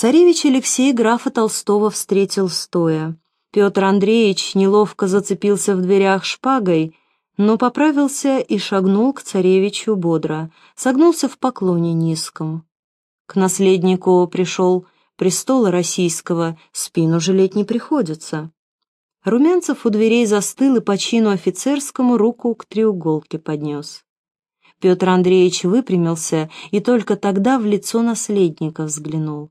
Царевич Алексей графа Толстого встретил стоя. Петр Андреевич неловко зацепился в дверях шпагой, но поправился и шагнул к царевичу бодро, согнулся в поклоне низком. К наследнику пришел престола российского, спину жалеть не приходится. Румянцев у дверей застыл и по чину офицерскому руку к треуголке поднес. Петр Андреевич выпрямился и только тогда в лицо наследника взглянул.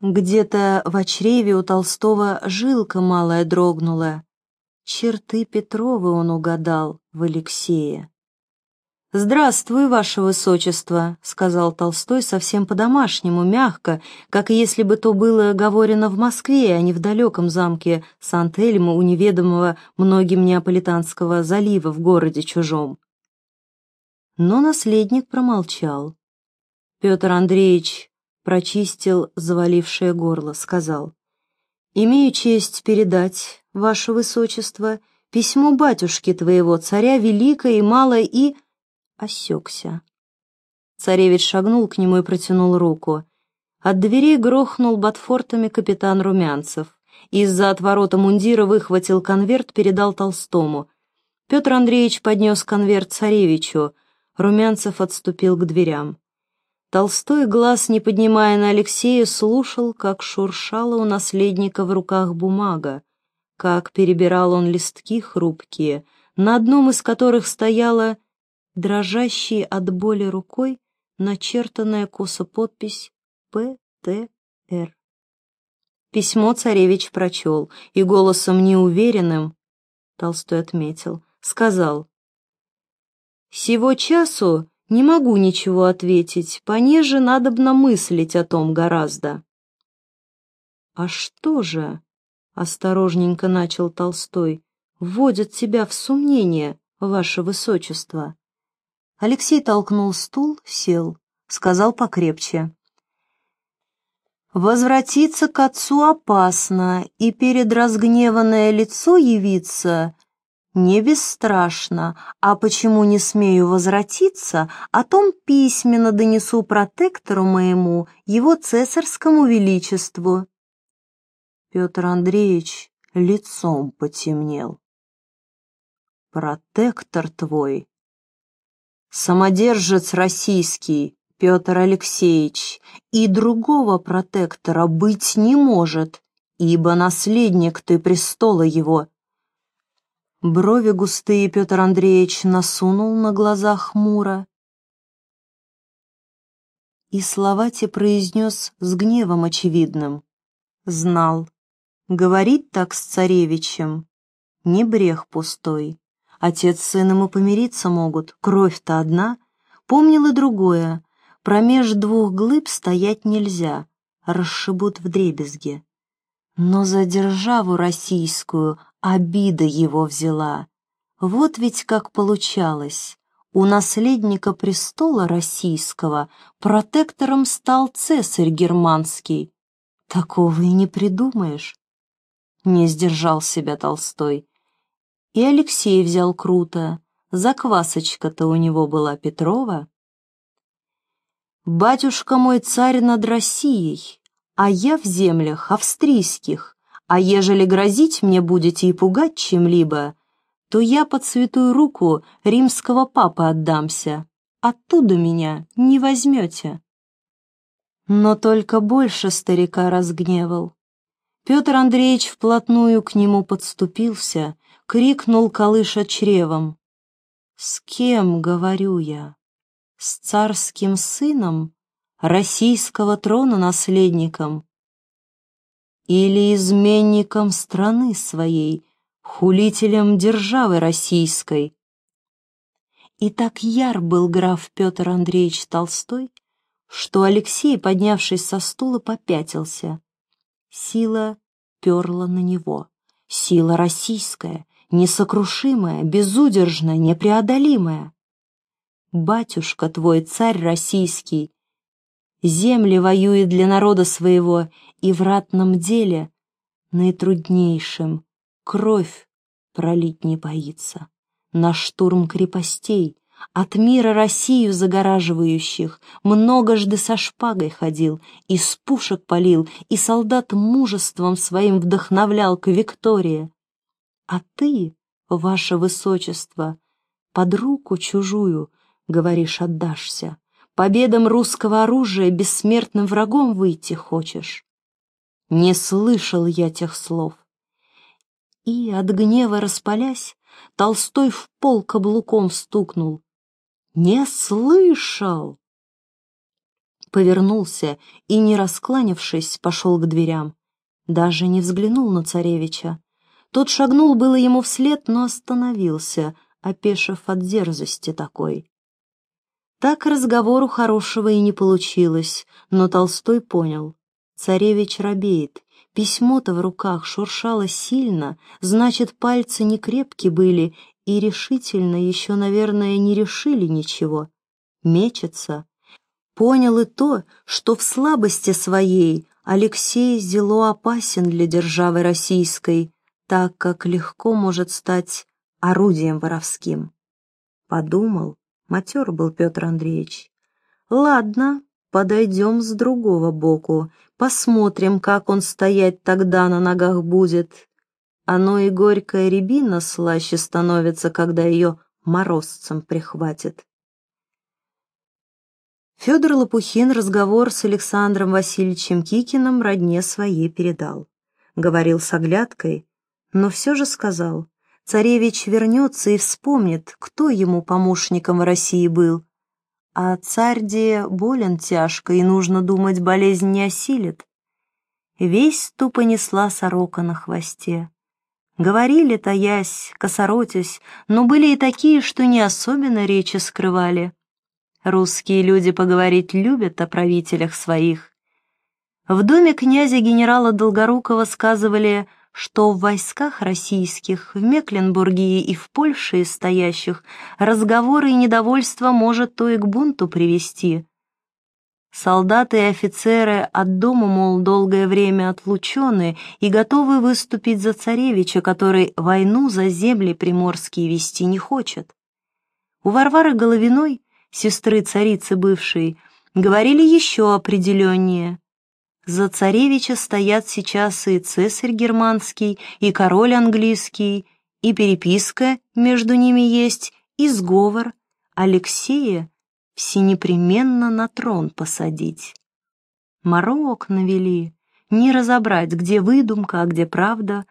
Где-то в чреве у Толстого жилка малая дрогнула. Черты Петровы он угадал в Алексее. «Здравствуй, ваше высочество», — сказал Толстой совсем по-домашнему, мягко, как если бы то было говорено в Москве, а не в далеком замке Сан-Тельмо у неведомого многим неаполитанского залива в городе чужом. Но наследник промолчал. Петр Андреевич прочистил завалившее горло, сказал, «Имею честь передать, ваше высочество, письмо батюшки твоего, царя великое и малое и...» осекся. Царевич шагнул к нему и протянул руку. От дверей грохнул ботфортами капитан Румянцев. Из-за отворота мундира выхватил конверт, передал Толстому. Петр Андреевич поднес конверт царевичу. Румянцев отступил к дверям. Толстой, глаз не поднимая на Алексея, слушал, как шуршала у наследника в руках бумага, как перебирал он листки хрупкие, на одном из которых стояла дрожащей от боли рукой начертанная косо подпись «П.Т.Р». Письмо царевич прочел и голосом неуверенным, Толстой отметил, сказал, «Сего часу не могу ничего ответить, понеже надобно мыслить о том гораздо». «А что же?» — осторожненько начал Толстой, «вводят тебя в сомнение, ваше высочество». Алексей толкнул стул, сел, сказал покрепче. «Возвратиться к отцу опасно, и перед разгневанное лицо явиться не бесстрашно, а почему не смею возвратиться, о том письменно донесу протектору моему, его цесарскому величеству». Петр Андреевич лицом потемнел. «Протектор твой самодержец российский Петр Алексеевич, и другого протектора быть не может, ибо наследник ты престола его. Брови густые Петр Андреевич насунул на глаза хмуро. И слова те произнес с гневом очевидным. Знал, говорить так с царевичем — не брех пустой. Отец с сыном и помириться могут, кровь-то одна. Помнил и другое. Промеж двух глыб стоять нельзя, расшибут в дребезге. Но за державу российскую обида его взяла. Вот ведь как получалось. У наследника престола российского протектором стал цесарь германский. Такого и не придумаешь. Не сдержал себя Толстой. И Алексей взял круто. Заквасочка-то у него была Петрова. «Батюшка мой царь над Россией, а я в землях австрийских, а ежели грозить мне будете и пугать чем-либо, то я под святую руку римского папы отдамся, оттуда меня не возьмете». Но только больше старика разгневал. Петр Андреевич вплотную к нему подступился, крикнул колыша чревом. «С кем, говорю я? С царским сыном, российского трона наследником? Или изменником страны своей, хулителем державы российской?» И так яр был граф Петр Андреевич Толстой, что Алексей, поднявшись со стула, попятился. Сила перла на него, сила российская, несокрушимая, безудержная, непреодолимая. Батюшка твой, царь российский, земли воюет для народа своего и в ратном деле наитруднейшим кровь пролить не боится. На штурм крепостей, от мира Россию загораживающих, многожды со шпагой ходил, из пушек полил, и солдат мужеством своим вдохновлял к Виктории. А ты, ваше высочество, под руку чужую, говоришь, отдашься, победам русского оружия бессмертным врагом выйти хочешь. Не слышал я тех слов. И, от гнева распалясь, Толстой в пол каблуком стукнул. «Не слышал!» Повернулся и, не раскланившись, пошел к дверям. Даже не взглянул на царевича. Тот шагнул было ему вслед, но остановился, опешив от дерзости такой. Так разговору хорошего и не получилось, но Толстой понял. Царевич робеет, письмо-то в руках шуршало сильно, значит, пальцы не крепки были и решительно еще, наверное, не решили ничего. Мечется. Понял и то, что в слабости своей Алексей зело опасен для державы российской, так как легко может стать орудием воровским. Подумал, матер был Петр Андреевич. Ладно, подойдем с другого боку, посмотрим, как он стоять тогда на ногах будет. Оно и горькая рябина слаще становится, когда ее морозцем прихватит. Федор Лопухин разговор с Александром Васильевичем Кикиным родне своей передал. Говорил с оглядкой, но все же сказал, царевич вернется и вспомнит, кто ему помощником в России был. А царь де болен тяжко, и, нужно думать, болезнь не осилит. Весь тупо несла сорока на хвосте. Говорили, таясь, косоротясь, но были и такие, что не особенно речи скрывали. Русские люди поговорить любят о правителях своих. В доме князя генерала Долгорукова сказывали, что в войсках российских, в Мекленбурге и в Польше стоящих разговоры и недовольство может то и к бунту привести. Солдаты и офицеры от дома, мол, долгое время отлучены и готовы выступить за царевича, который войну за земли приморские вести не хочет. У Варвары Головиной, сестры царицы бывшей, говорили еще определеннее. За царевича стоят сейчас и цесарь германский, и король английский, и переписка между ними есть, и сговор. Алексея всенепременно на трон посадить. Морок навели, не разобрать, где выдумка, а где правда.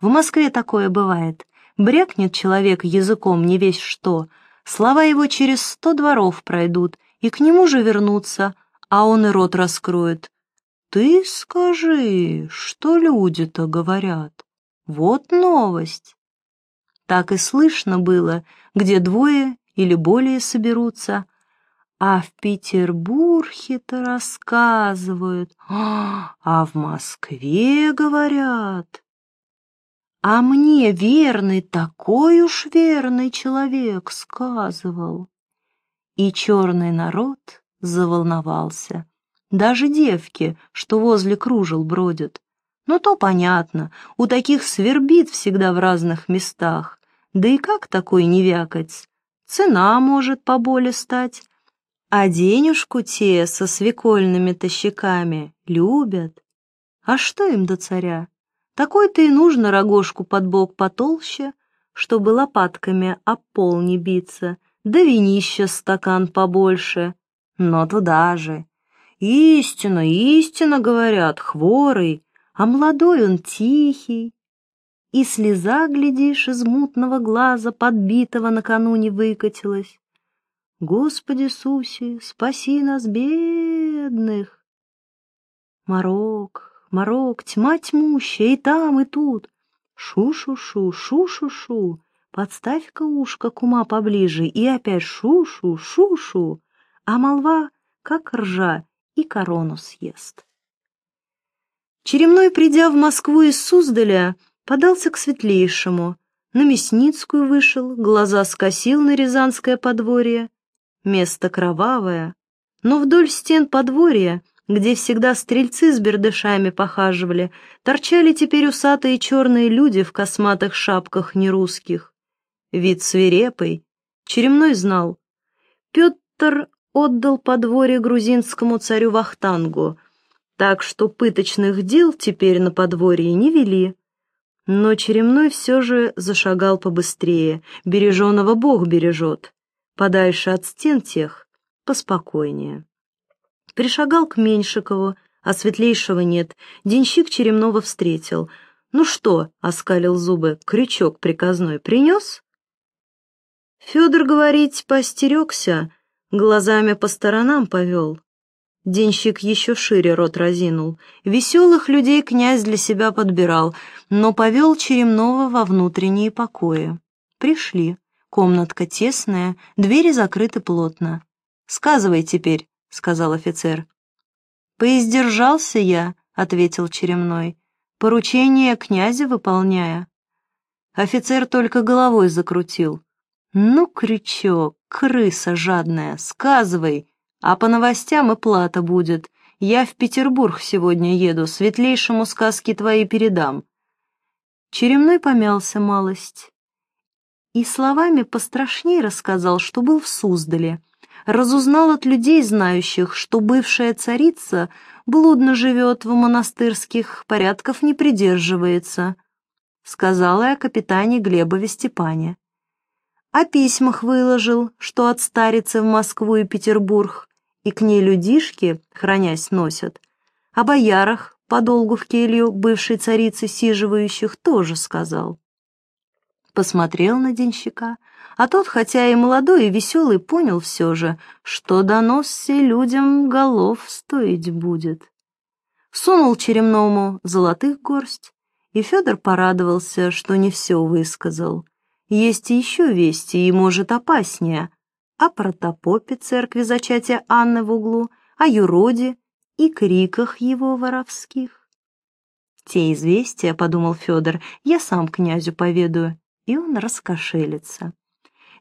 В Москве такое бывает. Брякнет человек языком не весь что, слова его через сто дворов пройдут, и к нему же вернутся, а он и рот раскроет. Ты скажи, что люди-то говорят? Вот новость. Так и слышно было, где двое или более соберутся, а в Петербурге-то рассказывают, а, в Москве говорят. А мне верный, такой уж верный человек сказывал. И черный народ заволновался. Даже девки, что возле кружел бродят. Ну, то понятно, у таких свербит всегда в разных местах. Да и как такой не вякать? Цена может поболе стать, а денежку те со свекольными тащиками любят. А что им до царя? Такой-то и нужно рогожку под бок потолще, чтобы лопатками об пол не биться, да винища стакан побольше. Но туда же. Истина, истина, говорят, хворый, а молодой он тихий. И слеза, глядишь, из мутного глаза, подбитого накануне выкатилась. Господи Иисусе, спаси нас, бедных! Марок, Марок, тьма тьмущая, и там, и тут. Шу-шу-шу, шу-шу-шу, подставь-ка ушко кума поближе, и опять шу-шу, шу-шу, а молва, как ржа, и корону съест. Черемной, придя в Москву из Суздаля, подался к светлейшему, на Мясницкую вышел, глаза скосил на Рязанское подворье, место кровавое, но вдоль стен подворья, где всегда стрельцы с бердышами похаживали, торчали теперь усатые черные люди в косматых шапках нерусских. Вид свирепый, Черемной знал. Петр отдал подворье грузинскому царю Вахтангу, так что пыточных дел теперь на подворье не вели. Но Черемной все же зашагал побыстрее, береженого Бог бережет, подальше от стен тех, поспокойнее. Пришагал к Меньшикову, а светлейшего нет. Денщик Черемного встретил. «Ну что?» — оскалил зубы. «Крючок приказной принес?» Федор, говорить, постерегся, глазами по сторонам повел. Денщик еще шире рот разинул. Веселых людей князь для себя подбирал, но повел Черемного во внутренние покои. Пришли. Комнатка тесная, двери закрыты плотно. «Сказывай теперь», — сказал офицер. «Поиздержался я», — ответил Черемной, — «поручение князя выполняя». Офицер только головой закрутил. «Ну, крючок, крыса жадная, сказывай, а по новостям и плата будет. Я в Петербург сегодня еду, светлейшему сказки твои передам». Черемной помялся малость и словами пострашней рассказал, что был в Суздале. Разузнал от людей, знающих, что бывшая царица блудно живет в монастырских, порядков не придерживается. Сказала я капитане Глебове Степане о письмах выложил, что от старицы в Москву и Петербург, и к ней людишки, хранясь, носят. О боярах, подолгу в келью бывшей царицы сиживающих, тоже сказал. Посмотрел на денщика, а тот, хотя и молодой и веселый, понял все же, что донос все людям голов стоить будет. Сунул черемному золотых горсть, и Федор порадовался, что не все высказал. Есть еще вести, и, может, опаснее. О протопопе церкви зачатия Анны в углу, о юроде и криках его воровских. Те известия, — подумал Федор, — я сам князю поведаю, и он раскошелится.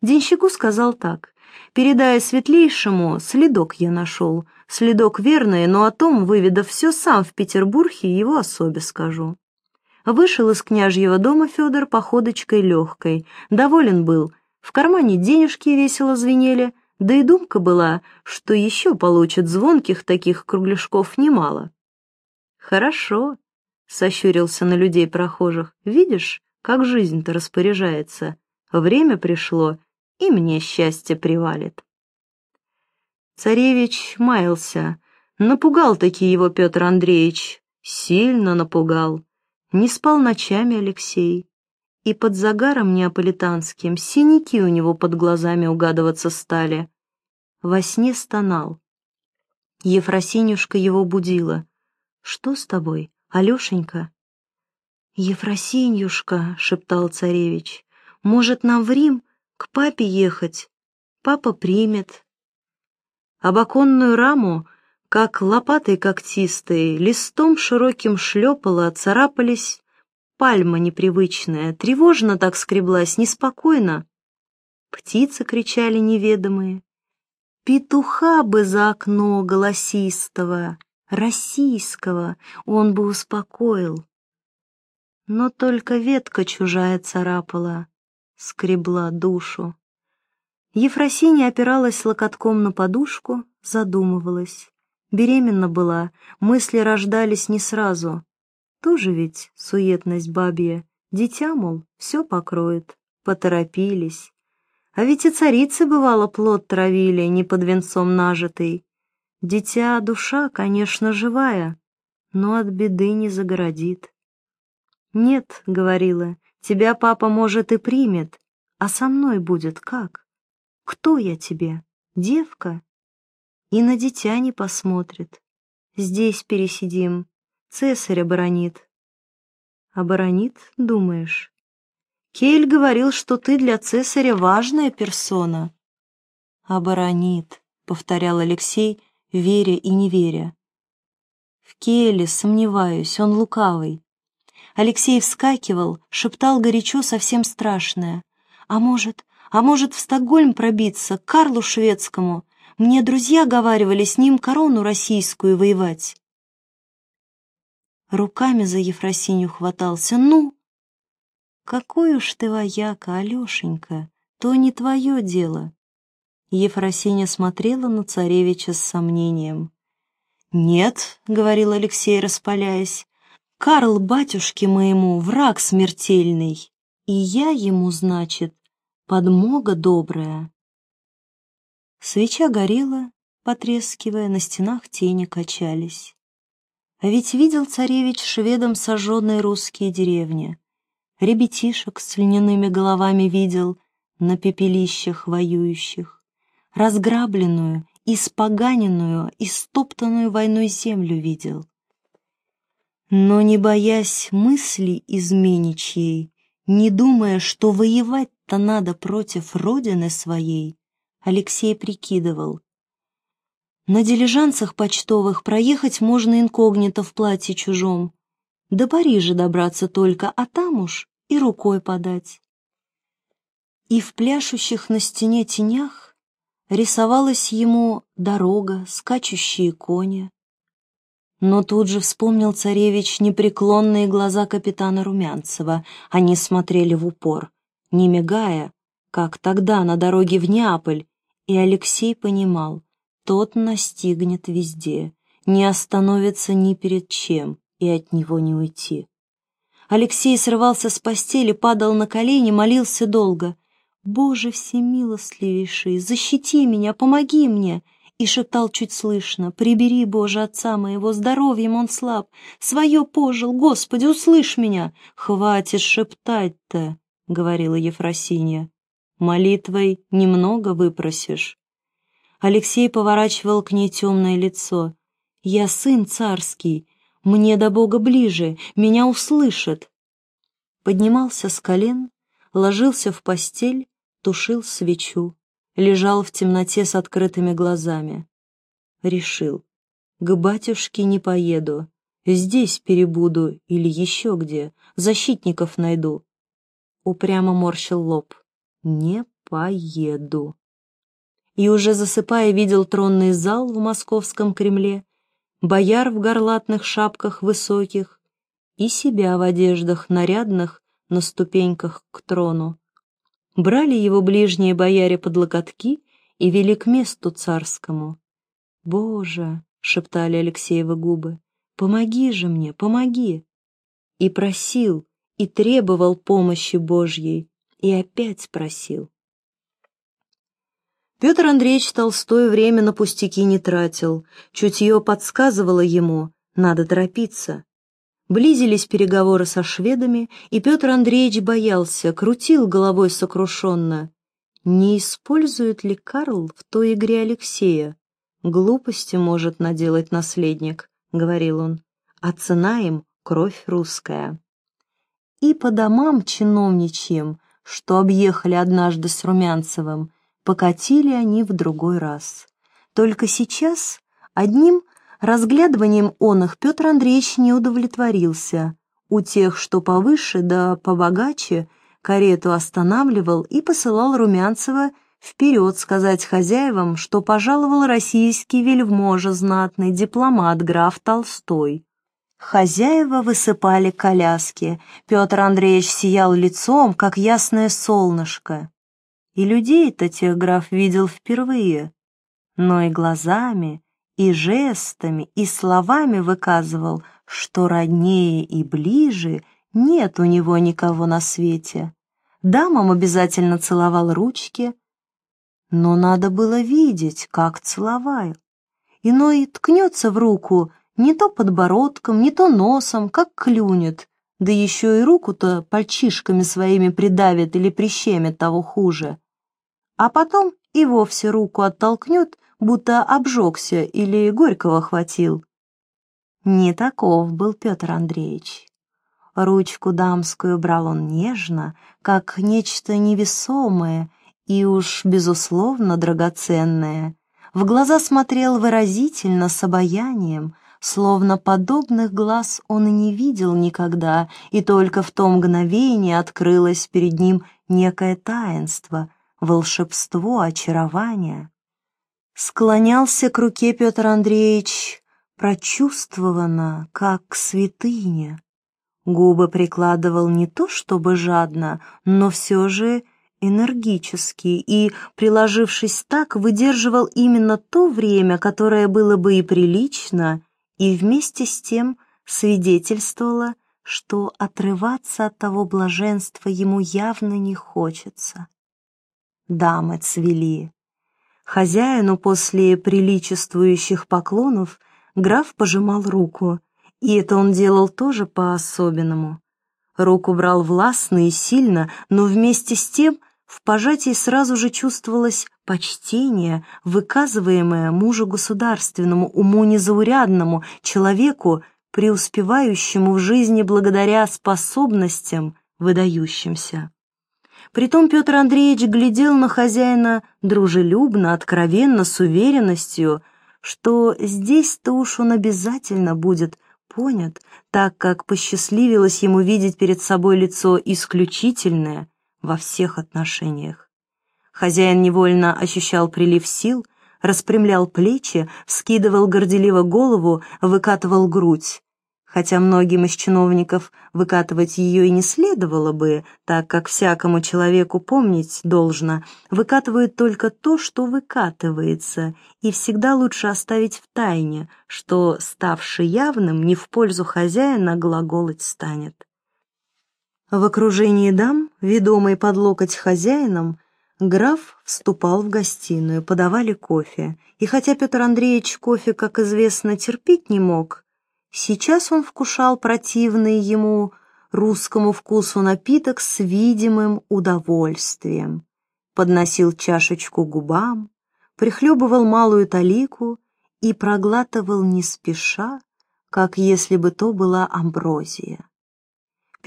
Денщику сказал так, передая светлейшему, следок я нашел, следок верный, но о том, выведав все сам в Петербурге, его особе скажу. Вышел из княжьего дома Федор походочкой легкой. Доволен был. В кармане денежки весело звенели, да и думка была, что еще получит звонких таких кругляшков немало. «Хорошо», — сощурился на людей прохожих, — «видишь, как жизнь-то распоряжается. Время пришло, и мне счастье привалит». Царевич маялся. Напугал-таки его Петр Андреевич, сильно напугал. Не спал ночами Алексей, и под загаром неаполитанским синяки у него под глазами угадываться стали. Во сне стонал. Ефросинюшка его будила. «Что с тобой, Алешенька?» «Ефросинюшка», — шептал царевич, — «может, нам в Рим к папе ехать? Папа примет». Об оконную раму как лопатой когтистой, листом широким шлепала, царапались. Пальма непривычная, тревожно так скреблась, неспокойно. Птицы кричали неведомые. Петуха бы за окно голосистого, российского, он бы успокоил. Но только ветка чужая царапала, скребла душу. Ефросинья опиралась локотком на подушку, задумывалась. Беременна была, мысли рождались не сразу. Тоже ведь суетность бабья. Дитя, мол, все покроет. Поторопились. А ведь и царицы, бывало, плод травили, не под венцом нажитый. Дитя душа, конечно, живая, но от беды не загородит. «Нет», — говорила, — «тебя папа, может, и примет, а со мной будет как? Кто я тебе? Девка и на дитя не посмотрит. Здесь пересидим, цесарь оборонит. Оборонит, думаешь? Кель говорил, что ты для цесаря важная персона. Оборонит, повторял Алексей, веря и не веря. В Келе сомневаюсь, он лукавый. Алексей вскакивал, шептал горячо совсем страшное. А может, а может в Стокгольм пробиться, к Карлу Шведскому, мне друзья говаривали с ним корону российскую воевать. Руками за Ефросинью хватался. Ну, какой уж ты вояка, Алешенька, то не твое дело». Ефросиня смотрела на царевича с сомнением. «Нет», — говорил Алексей, распаляясь, — «Карл, батюшке моему, враг смертельный, и я ему, значит, подмога добрая». Свеча горела, потрескивая, на стенах тени качались. А ведь видел царевич шведом сожженные русские деревни. Ребятишек с льняными головами видел на пепелищах воюющих. Разграбленную, испоганенную, истоптанную войной землю видел. Но не боясь мысли изменичьей, не думая, что воевать-то надо против родины своей, Алексей прикидывал. На дилижансах почтовых проехать можно инкогнито в платье чужом. До Парижа добраться только, а там уж и рукой подать. И в пляшущих на стене тенях рисовалась ему дорога, скачущие кони. Но тут же вспомнил царевич непреклонные глаза капитана Румянцева. Они смотрели в упор, не мигая, как тогда на дороге в Неаполь, и Алексей понимал, тот настигнет везде, не остановится ни перед чем, и от него не уйти. Алексей срывался с постели, падал на колени, молился долго. «Боже всемилостливейший, защити меня, помоги мне!» И шептал чуть слышно, «Прибери, Боже, отца моего, здоровьем он слаб, свое пожил, Господи, услышь меня!» «Хватит шептать-то!» — говорила Ефросинья. Молитвой немного выпросишь. Алексей поворачивал к ней темное лицо. «Я сын царский, мне до Бога ближе, меня услышат». Поднимался с колен, ложился в постель, тушил свечу, лежал в темноте с открытыми глазами. Решил, к батюшке не поеду, здесь перебуду или еще где, защитников найду. Упрямо морщил лоб не поеду. И уже засыпая видел тронный зал в московском Кремле, бояр в горлатных шапках высоких и себя в одеждах нарядных на ступеньках к трону. Брали его ближние бояре под локотки и вели к месту царскому. «Боже!» — шептали Алексеевы губы. «Помоги же мне, помоги!» И просил, и требовал помощи Божьей, и опять просил. Петр Андреевич Толстой время на пустяки не тратил, чутье подсказывало ему, надо торопиться. Близились переговоры со шведами, и Петр Андреевич боялся, крутил головой сокрушенно. Не использует ли Карл в той игре Алексея? Глупости может наделать наследник, — говорил он, — а цена им — кровь русская. И по домам чиновничьим что объехали однажды с Румянцевым, покатили они в другой раз. Только сейчас одним разглядыванием он их Петр Андреевич не удовлетворился. У тех, что повыше да побогаче, карету останавливал и посылал Румянцева вперед сказать хозяевам, что пожаловал российский вельможа знатный дипломат граф Толстой. Хозяева высыпали коляски. Петр Андреевич сиял лицом, как ясное солнышко. И людей-то тех граф видел впервые, но и глазами, и жестами, и словами выказывал, что роднее и ближе нет у него никого на свете. Дамам обязательно целовал ручки, но надо было видеть, как целовал. Иной ткнется в руку — не то подбородком, не то носом, как клюнет, да еще и руку-то пальчишками своими придавит или прищемит того хуже. А потом и вовсе руку оттолкнет, будто обжегся или горького хватил. Не таков был Петр Андреевич. Ручку дамскую брал он нежно, как нечто невесомое и уж, безусловно, драгоценное. В глаза смотрел выразительно, с обаянием — словно подобных глаз он и не видел никогда, и только в том мгновении открылось перед ним некое таинство, волшебство, очарование. Склонялся к руке Петр Андреевич прочувствованно, как к святыне. Губы прикладывал не то чтобы жадно, но все же энергически и, приложившись так, выдерживал именно то время, которое было бы и прилично, и вместе с тем свидетельствовало, что отрываться от того блаженства ему явно не хочется. Дамы цвели. Хозяину после приличествующих поклонов граф пожимал руку, и это он делал тоже по-особенному. Руку брал властно и сильно, но вместе с тем в пожатии сразу же чувствовалось почтение, выказываемое мужу государственному, уму незаурядному, человеку, преуспевающему в жизни благодаря способностям, выдающимся. Притом Петр Андреевич глядел на хозяина дружелюбно, откровенно, с уверенностью, что здесь-то уж он обязательно будет понят, так как посчастливилось ему видеть перед собой лицо исключительное во всех отношениях. Хозяин невольно ощущал прилив сил, распрямлял плечи, вскидывал горделиво голову, выкатывал грудь, хотя многим из чиновников выкатывать ее и не следовало бы, так как всякому человеку помнить должно, выкатывают только то, что выкатывается, и всегда лучше оставить в тайне, что, ставший явным, не в пользу хозяина глаголать станет. В окружении дам, ведомый под локоть хозяином, граф вступал в гостиную, подавали кофе, и хотя Петр Андреевич кофе, как известно, терпеть не мог, Сейчас он вкушал противный ему русскому вкусу напиток с видимым удовольствием. Подносил чашечку губам, прихлебывал малую талику и проглатывал не спеша, как если бы то была амброзия.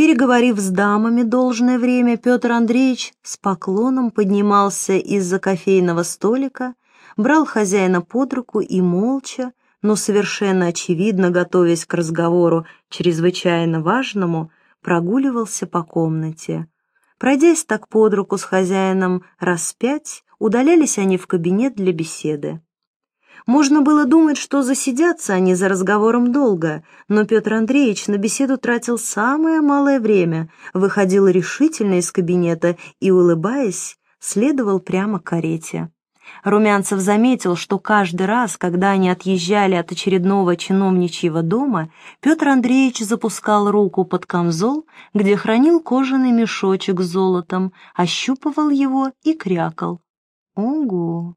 Переговорив с дамами должное время, Петр Андреевич с поклоном поднимался из-за кофейного столика, брал хозяина под руку и молча, но совершенно очевидно, готовясь к разговору чрезвычайно важному, прогуливался по комнате. Пройдясь так под руку с хозяином раз пять, удалялись они в кабинет для беседы. Можно было думать, что засидятся они за разговором долго, но Петр Андреевич на беседу тратил самое малое время, выходил решительно из кабинета и, улыбаясь, следовал прямо к карете. Румянцев заметил, что каждый раз, когда они отъезжали от очередного чиновничьего дома, Петр Андреевич запускал руку под камзол, где хранил кожаный мешочек с золотом, ощупывал его и крякал. «Угу!»